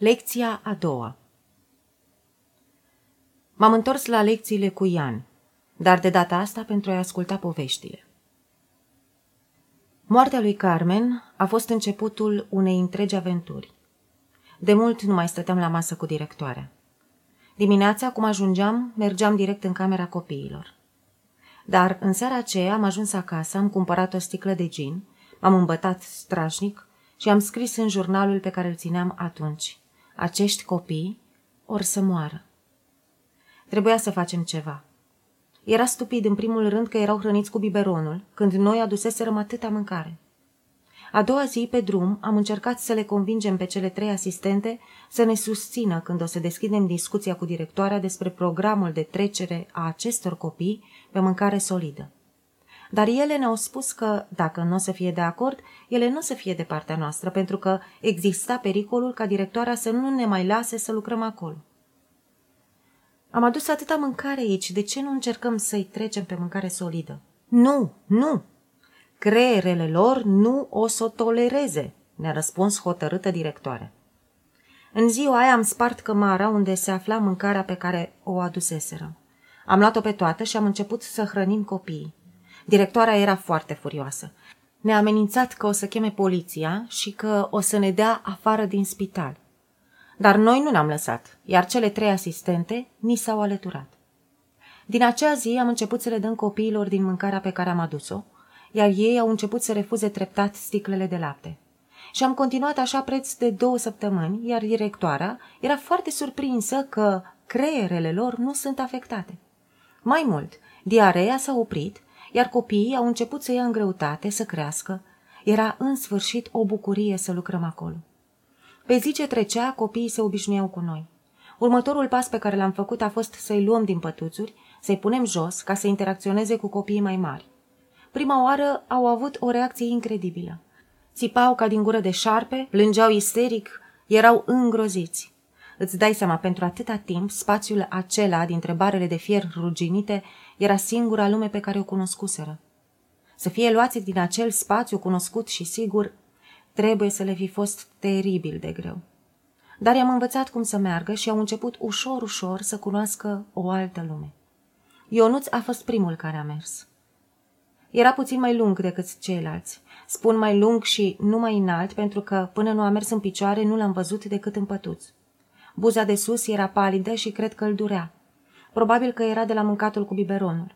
Lecția a doua M-am întors la lecțiile cu Ian, dar de data asta pentru a-i asculta poveștile. Moartea lui Carmen a fost începutul unei întregi aventuri. De mult nu mai stăteam la masă cu directoarea. Dimineața, cum ajungeam, mergeam direct în camera copiilor. Dar în seara aceea am ajuns acasă, am cumpărat o sticlă de gin, m-am îmbătat strașnic și am scris în jurnalul pe care îl țineam atunci. Acești copii or să moară. Trebuia să facem ceva. Era stupid în primul rând că erau hrăniți cu biberonul, când noi aduseserăm atâta mâncare. A doua zi, pe drum, am încercat să le convingem pe cele trei asistente să ne susțină când o să deschidem discuția cu directoarea despre programul de trecere a acestor copii pe mâncare solidă. Dar ele ne-au spus că, dacă nu o să fie de acord, ele nu o să fie de partea noastră, pentru că exista pericolul ca directoarea să nu ne mai lase să lucrăm acolo. Am adus atâta mâncare aici, de ce nu încercăm să-i trecem pe mâncare solidă? Nu, nu! Creierele lor nu o să o tolereze, ne-a răspuns hotărâtă directoare. În ziua aia am spart cămara unde se afla mâncarea pe care o aduseseră. Am luat-o pe toată și am început să hrănim copiii. Directoarea era foarte furioasă. Ne-a amenințat că o să cheme poliția și că o să ne dea afară din spital. Dar noi nu ne-am lăsat, iar cele trei asistente ni s-au alăturat. Din acea zi am început să le dăm copiilor din mâncarea pe care am adus-o, iar ei au început să refuze treptat sticlele de lapte. Și am continuat așa preț de două săptămâni, iar directoarea era foarte surprinsă că creierele lor nu sunt afectate. Mai mult, diareea s-a oprit, iar copiii au început să ia în greutate, să crească. Era în sfârșit o bucurie să lucrăm acolo. Pe zi ce trecea, copiii se obișnuiau cu noi. Următorul pas pe care l-am făcut a fost să-i luăm din pătuțuri, să-i punem jos ca să interacționeze cu copiii mai mari. Prima oară au avut o reacție incredibilă. Țipau ca din gură de șarpe, plângeau isteric, erau îngroziți. Îți dai seama, pentru atâta timp, spațiul acela dintre barele de fier ruginite era singura lume pe care o cunoscuseră. Să fie luați din acel spațiu cunoscut și sigur, trebuie să le fi fost teribil de greu. Dar i-am învățat cum să meargă și au început ușor, ușor să cunoască o altă lume. Ionuț a fost primul care a mers. Era puțin mai lung decât ceilalți. Spun mai lung și nu mai înalt pentru că până nu a mers în picioare nu l-am văzut decât în pătuț. Buza de sus era palidă și cred că îl durea. Probabil că era de la mâncatul cu biberonul.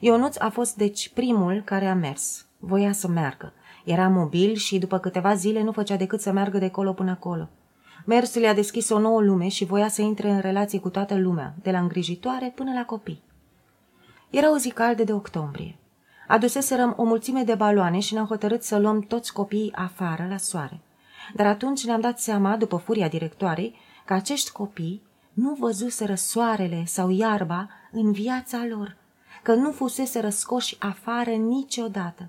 Ionuț a fost deci primul care a mers. Voia să meargă. Era mobil și după câteva zile nu făcea decât să meargă de colo până acolo. Mersul i-a deschis o nouă lume și voia să intre în relație cu toată lumea, de la îngrijitoare până la copii. Era o zi caldă de octombrie. Aduseserăm o mulțime de baloane și ne-am hotărât să luăm toți copiii afară la soare. Dar atunci ne-am dat seama, după furia directoarei, că acești copii nu văzuseră soarele sau iarba în viața lor, că nu fusese răscoși afară niciodată.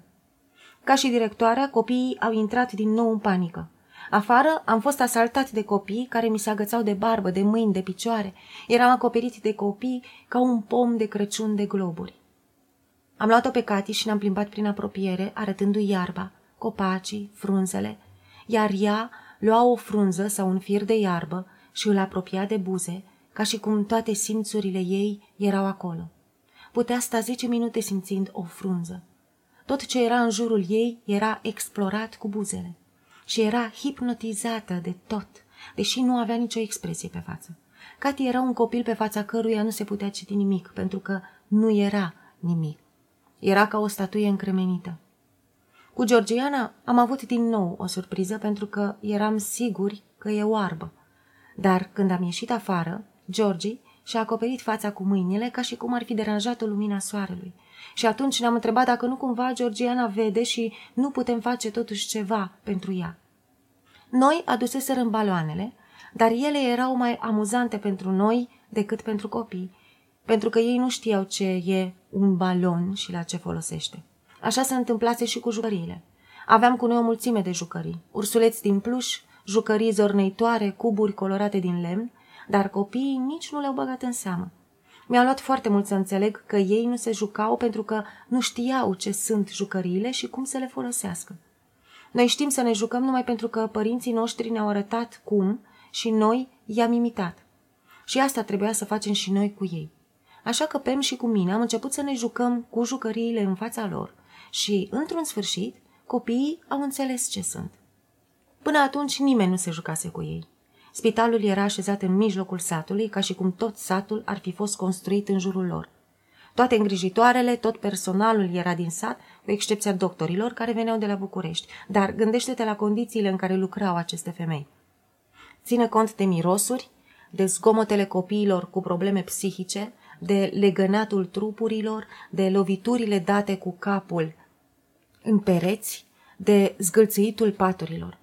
Ca și directoarea, copiii au intrat din nou în panică. Afară am fost asaltat de copii care mi se agățau de barbă, de mâini, de picioare. Eram acoperit de copii ca un pom de Crăciun de globuri. Am luat-o pe Cati și ne-am plimbat prin apropiere, arătându-i iarba, copacii, frunzele, iar ea lua o frunză sau un fir de iarbă și îl apropia de buze, ca și cum toate simțurile ei erau acolo. Putea sta zece minute simțind o frunză. Tot ce era în jurul ei era explorat cu buzele și era hipnotizată de tot, deși nu avea nicio expresie pe față. Cati era un copil pe fața căruia nu se putea citi nimic, pentru că nu era nimic. Era ca o statuie încremenită. Cu Georgiana am avut din nou o surpriză pentru că eram siguri că e oarbă. Dar când am ieșit afară, Georgie și-a acoperit fața cu mâinile ca și cum ar fi deranjat-o lumina soarelui. Și atunci ne-am întrebat dacă nu cumva Georgiana vede și nu putem face totuși ceva pentru ea. Noi aduseserăm baloanele, dar ele erau mai amuzante pentru noi decât pentru copii, pentru că ei nu știau ce e un balon și la ce folosește. Așa se întâmplase și cu jucăriile. Aveam cu noi o mulțime de jucării, ursuleți din pluș, jucării zorneitoare, cuburi colorate din lemn, dar copiii nici nu le-au băgat în seamă. Mi-a luat foarte mult să înțeleg că ei nu se jucau pentru că nu știau ce sunt jucăriile și cum să le folosească. Noi știm să ne jucăm numai pentru că părinții noștri ne-au arătat cum și noi i-am imitat. Și asta trebuia să facem și noi cu ei. Așa că Pem și cu mine am început să ne jucăm cu jucăriile în fața lor și, într-un sfârșit, copiii au înțeles ce sunt. Până atunci nimeni nu se jucase cu ei. Spitalul era așezat în mijlocul satului, ca și cum tot satul ar fi fost construit în jurul lor. Toate îngrijitoarele, tot personalul era din sat, cu excepția doctorilor care veneau de la București. Dar gândește-te la condițiile în care lucrau aceste femei. Ține cont de mirosuri, de zgomotele copiilor cu probleme psihice, de legănatul trupurilor, de loviturile date cu capul în pereți, de zgâlțâitul paturilor.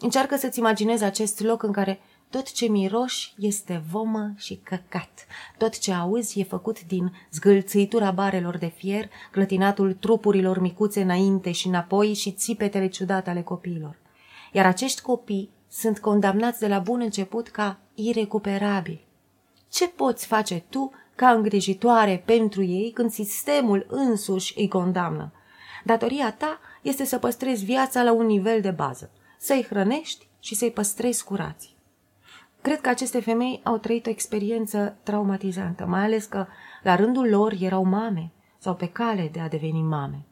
Încearcă să-ți imaginezi acest loc în care tot ce miroși este vomă și căcat. Tot ce auzi e făcut din zgâlțâitura barelor de fier, clătinatul trupurilor micuțe înainte și înapoi și țipetele ciudate ale copiilor. Iar acești copii sunt condamnați de la bun început ca irecuperabili. Ce poți face tu ca îngrijitoare pentru ei când sistemul însuși îi condamnă? Datoria ta este să păstrezi viața la un nivel de bază, să-i hrănești și să-i păstrezi curați. Cred că aceste femei au trăit o experiență traumatizantă, mai ales că la rândul lor erau mame sau pe cale de a deveni mame.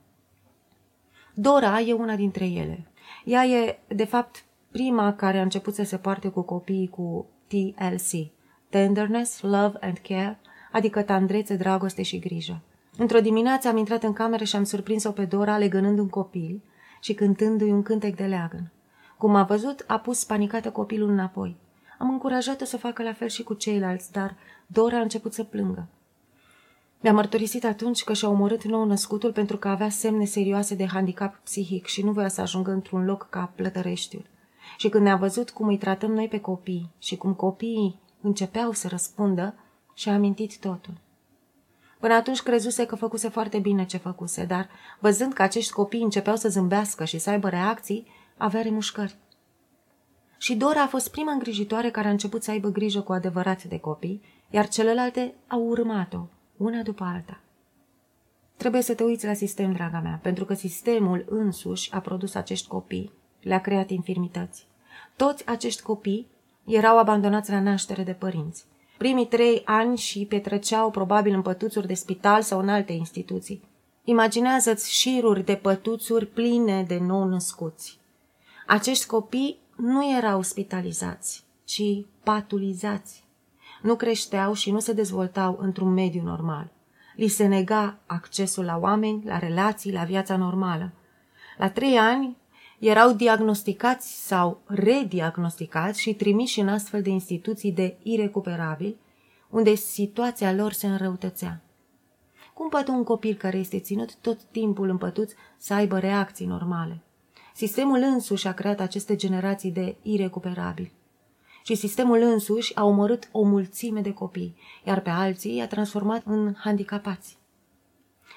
Dora e una dintre ele. Ea e, de fapt, prima care a început să se poarte cu copiii cu TLC, Tenderness, Love and Care, adică tandrețe, dragoste și grijă. Într-o dimineață am intrat în cameră și am surprins-o pe Dora legănând un copil și cântându-i un cântec de leagăn. Cum a văzut, a pus panicată copilul înapoi. Am încurajat-o să facă la fel și cu ceilalți, dar Dora a început să plângă. Mi-a mărturisit atunci că și-a omorât nou născutul pentru că avea semne serioase de handicap psihic și nu voia să ajungă într-un loc ca plătăreștiul. Și când ne-a văzut cum îi tratăm noi pe copii și cum copiii începeau să răspundă, și-a amintit totul. Până atunci crezuse că făcuse foarte bine ce făcuse, dar văzând că acești copii începeau să zâmbească și să aibă reacții, avea remușcări. Și Dora a fost prima îngrijitoare care a început să aibă grijă cu adevărat de copii, iar celelalte au urmat-o, una după alta. Trebuie să te uiți la sistem, draga mea, pentru că sistemul însuși a produs acești copii, le-a creat infirmități. Toți acești copii erau abandonați la naștere de părinți. Primii trei ani și petreceau probabil în pătuțuri de spital sau în alte instituții. Imaginează-ți șiruri de pătuțuri pline de nou-născuți. Acești copii nu erau spitalizați, ci patulizați. Nu creșteau și nu se dezvoltau într-un mediu normal. Li se nega accesul la oameni, la relații, la viața normală. La trei ani erau diagnosticați sau rediagnosticați și trimiși în astfel de instituții de irecuperabil, unde situația lor se înrăutățea. Cum poate un copil care este ținut tot timpul în pătuț să aibă reacții normale? Sistemul însuși a creat aceste generații de irecuperabili. Și sistemul însuși a omorât o mulțime de copii, iar pe alții i-a transformat în handicapați.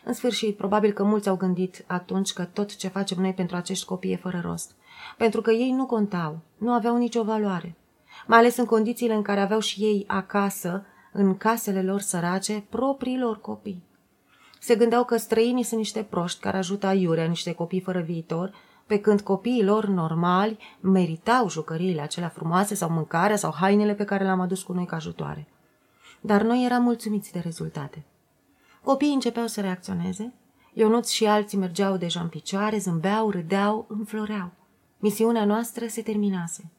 În sfârșit, probabil că mulți au gândit atunci că tot ce facem noi pentru acești copii e fără rost. Pentru că ei nu contau, nu aveau nicio valoare. Mai ales în condițiile în care aveau și ei acasă, în casele lor sărace, propriilor copii. Se gândeau că străinii sunt niște proști care ajută aiurea niște copii fără viitor pe când copiii lor normali meritau jucăriile acelea frumoase sau mâncarea sau hainele pe care le-am adus cu noi ca ajutoare. Dar noi eram mulțumiți de rezultate. Copiii începeau să reacționeze, Ionuț și alții mergeau deja în picioare, zâmbeau, râdeau, înfloreau. Misiunea noastră se terminase.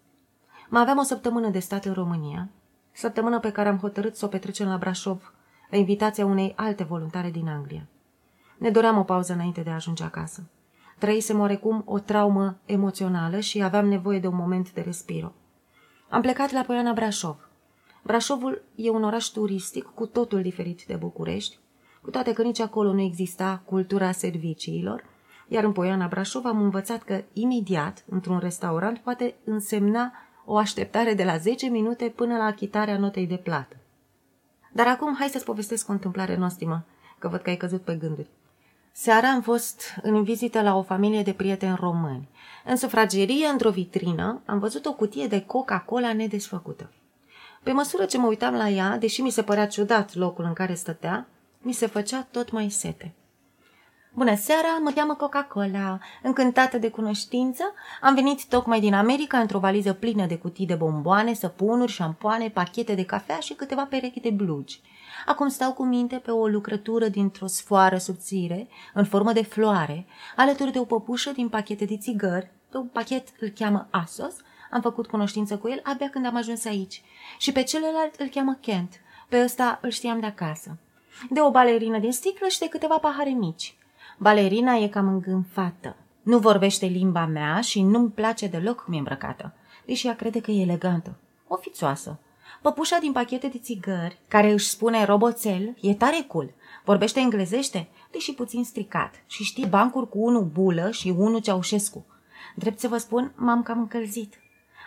Mai aveam o săptămână de stat în România, săptămână pe care am hotărât să o petrecem la Brașov, la invitația unei alte voluntare din Anglia. Ne doream o pauză înainte de a ajunge acasă. Trăisem oarecum o traumă emoțională și aveam nevoie de un moment de respiro. Am plecat la Poiana Brașov. Brașovul e un oraș turistic cu totul diferit de București, cu toate că nici acolo nu exista cultura serviciilor, iar în Poiana Brașov am învățat că imediat, într-un restaurant, poate însemna o așteptare de la 10 minute până la achitarea notei de plată. Dar acum hai să-ți povestesc o întâmplare nostimă, că văd că ai căzut pe gânduri. Seara am fost în vizită la o familie de prieteni români. În sufragerie, într-o vitrină, am văzut o cutie de Coca-Cola nedesfăcută. Pe măsură ce mă uitam la ea, deși mi se părea ciudat locul în care stătea, mi se făcea tot mai sete. Bună seara, mă cheamă Coca-Cola. Încântată de cunoștință, am venit tocmai din America într-o valiză plină de cutii de bomboane, săpunuri, șampoane, pachete de cafea și câteva perechi de blugi. Acum stau cu minte pe o lucrătură dintr-o sfoară subțire, în formă de floare, alături de o păpușă din pachete de țigări, pe un pachet îl cheamă Asos, am făcut cunoștință cu el abia când am ajuns aici. Și pe celălalt îl cheamă Kent, pe ăsta îl știam de acasă. De o balerină din sticlă și de câteva pahare mici. Balerina e cam îngânfată. Nu vorbește limba mea și nu-mi place deloc cum e îmbrăcată, deși ea crede că e elegantă. Ofițoasă. Păpușa din pachete de țigări, care își spune roboțel, e tare cool. Vorbește englezește, deși puțin stricat, și știe bancuri cu unul bulă și unul ceaușescu. Drept să vă spun, m-am cam încălzit.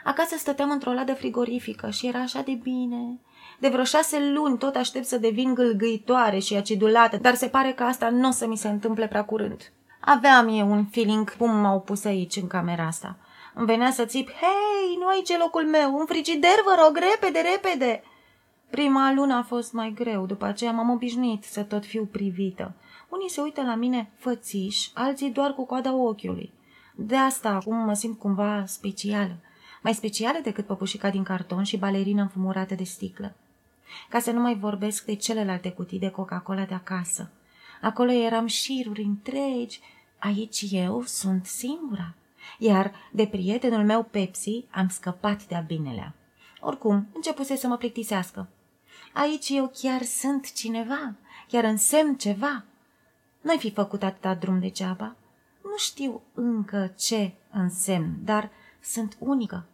Acasă stăteam într-o ladă frigorifică și era așa de bine. De vreo șase luni tot aștept să devin gâlgâitoare și acidulată, dar se pare că asta nu o să mi se întâmple prea curând. Aveam eu un feeling cum m-au pus aici, în camera asta. Îmi venea să țip, hei, nu aici e locul meu, un frigider, vă rog, repede, repede. Prima lună a fost mai greu, după aceea m-am obișnuit să tot fiu privită. Unii se uită la mine fățiși, alții doar cu coada ochiului. De asta acum mă simt cumva specială. Mai specială decât păpușica din carton și balerină înfumurată de sticlă ca să nu mai vorbesc de celelalte cutii de Coca-Cola de acasă. Acolo eram șiruri întregi, aici eu sunt singura, iar de prietenul meu Pepsi am scăpat de-a binelea. Oricum, începuse să mă plictisească. Aici eu chiar sunt cineva, chiar însemn ceva. Nu-ai fi făcut atâta drum degeaba. Nu știu încă ce însemn, dar sunt unică.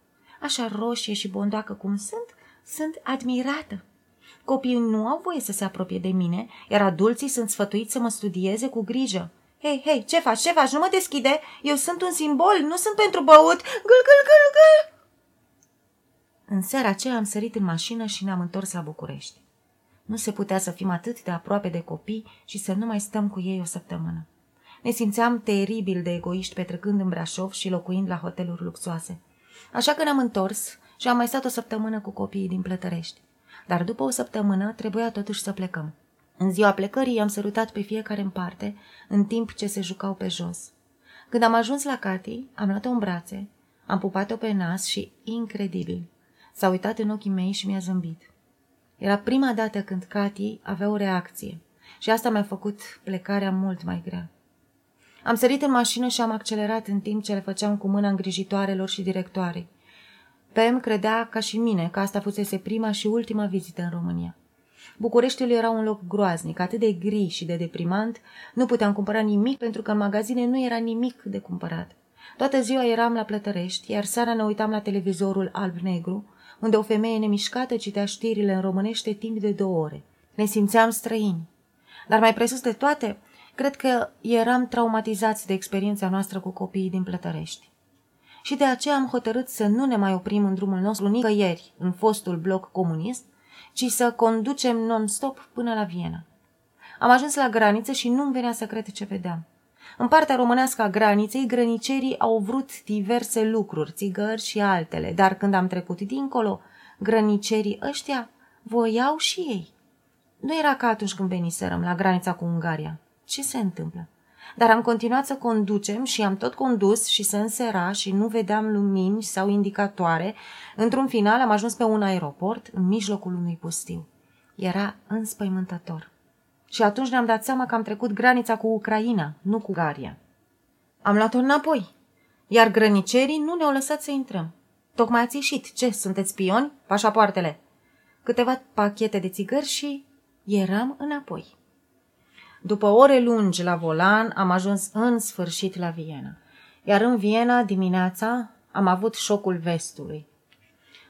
Așa roșie și bondoacă cum sunt, sunt admirată. Copiii nu au voie să se apropie de mine, iar adulții sunt sfătuiți să mă studieze cu grijă. Hei, hei, ce faci, ce faci? Nu mă deschide! Eu sunt un simbol, nu sunt pentru băut! Gâl, gâl, gâl, gâl! În seara aceea am sărit în mașină și ne-am întors la București. Nu se putea să fim atât de aproape de copii și să nu mai stăm cu ei o săptămână. Ne simțeam teribil de egoiști petrecând în Brașov și locuind la hoteluri luxoase. Așa că ne-am întors și am mai stat o săptămână cu copiii din Plătărești dar după o săptămână trebuia totuși să plecăm. În ziua plecării i-am sărutat pe fiecare în parte, în timp ce se jucau pe jos. Când am ajuns la Cati, am luat-o în brațe, am pupat-o pe nas și, incredibil, s-a uitat în ochii mei și mi-a zâmbit. Era prima dată când Cati avea o reacție și asta mi-a făcut plecarea mult mai grea. Am sărit în mașină și am accelerat în timp ce le făceam cu mâna îngrijitoarelor și directoarei. Pem credea, ca și mine, că asta fusese prima și ultima vizită în România. Bucureștiul era un loc groaznic, atât de gri și de deprimant, nu puteam cumpăra nimic pentru că în magazine nu era nimic de cumpărat. Toată ziua eram la Plătărești, iar seara ne uitam la televizorul alb-negru, unde o femeie nemișcată citea știrile în românește timp de două ore. Ne simțeam străini. Dar mai presus de toate, cred că eram traumatizați de experiența noastră cu copiii din Plătărești și de aceea am hotărât să nu ne mai oprim în drumul nostru nicăieri în fostul bloc comunist, ci să conducem non-stop până la Viena. Am ajuns la graniță și nu-mi venea să cred ce vedeam. În partea românească a graniței, grănicerii au vrut diverse lucruri, țigări și altele, dar când am trecut dincolo, grănicerii ăștia voiau și ei. Nu era ca atunci când veniserăm la granița cu Ungaria. Ce se întâmplă? Dar am continuat să conducem și am tot condus și se însera și nu vedeam lumini sau indicatoare. Într-un final am ajuns pe un aeroport în mijlocul unui pustiu. Era înspăimântător. Și atunci ne-am dat seama că am trecut granița cu Ucraina, nu cu Garia. Am luat-o înapoi, iar grănicerii nu ne-au lăsat să intrăm. Tocmai ați ieșit. Ce, sunteți spioni? Pașapoartele. Câteva pachete de țigări și eram înapoi. După ore lungi la volan, am ajuns în sfârșit la Viena. Iar în Viena, dimineața, am avut șocul vestului.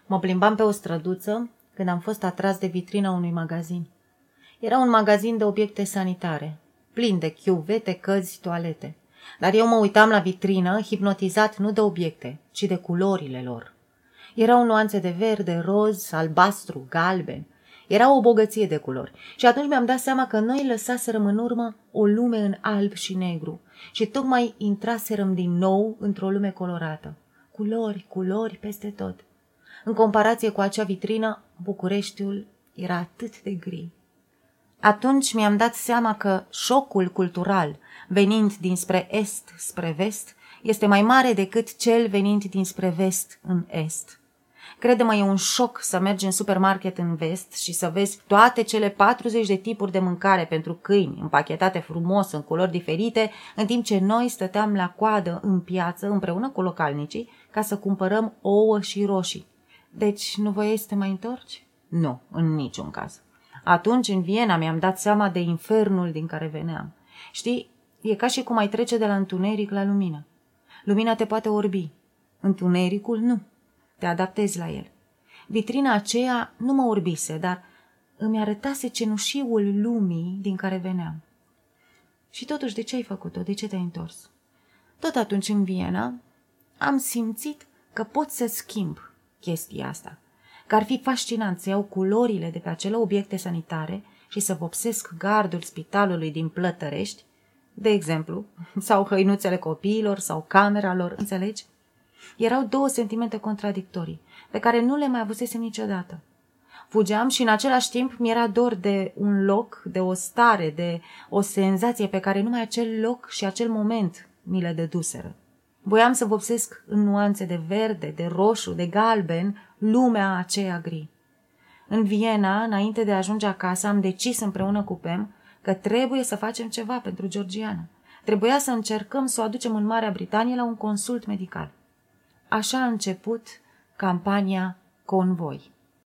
Mă plimbam pe o străduță când am fost atras de vitrina unui magazin. Era un magazin de obiecte sanitare, plin de chiuvete, căzi, toalete. Dar eu mă uitam la vitrină, hipnotizat nu de obiecte, ci de culorile lor. Erau nuanțe de verde, roz, albastru, galben, era o bogăție de culori. Și atunci mi-am dat seama că noi lăsaserăm în urmă o lume în alb și negru și tocmai intraserăm din nou într-o lume colorată. Culori, culori peste tot. În comparație cu acea vitrină, Bucureștiul era atât de gri. Atunci mi-am dat seama că șocul cultural venind dinspre est spre vest este mai mare decât cel venind dinspre vest în est. Crede-mă, e un șoc să mergi în supermarket în vest și să vezi toate cele 40 de tipuri de mâncare pentru câini, împachetate frumos în culori diferite, în timp ce noi stăteam la coadă în piață împreună cu localnicii ca să cumpărăm ouă și roșii. Deci nu voiai să te mai întorci? Nu, în niciun caz. Atunci, în Viena, mi-am dat seama de infernul din care veneam. Știi, e ca și cum ai trece de la întuneric la lumină. Lumina te poate orbi. Întunericul nu. Te adaptezi la el. Vitrina aceea nu mă orbise, dar îmi arătase cenușiul lumii din care veneam. Și totuși, de ce ai făcut-o? De ce te-ai întors? Tot atunci în Viena am simțit că pot să schimb chestia asta, că ar fi fascinant să iau culorile de pe acele obiecte sanitare și să vopsesc gardul spitalului din Plătărești, de exemplu, sau hăinuțele copiilor sau camera lor, înțelegi? Erau două sentimente contradictorii, pe care nu le mai avusesem niciodată. Fugeam și în același timp mi-era dor de un loc, de o stare, de o senzație pe care numai acel loc și acel moment mi le dăduseră. Voiam să vopsesc în nuanțe de verde, de roșu, de galben, lumea aceea gri. În Viena, înainte de a ajunge acasă, am decis împreună cu Pem că trebuie să facem ceva pentru Georgiana. Trebuia să încercăm să o aducem în Marea Britanie la un consult medical. Așa a început campania Convoi.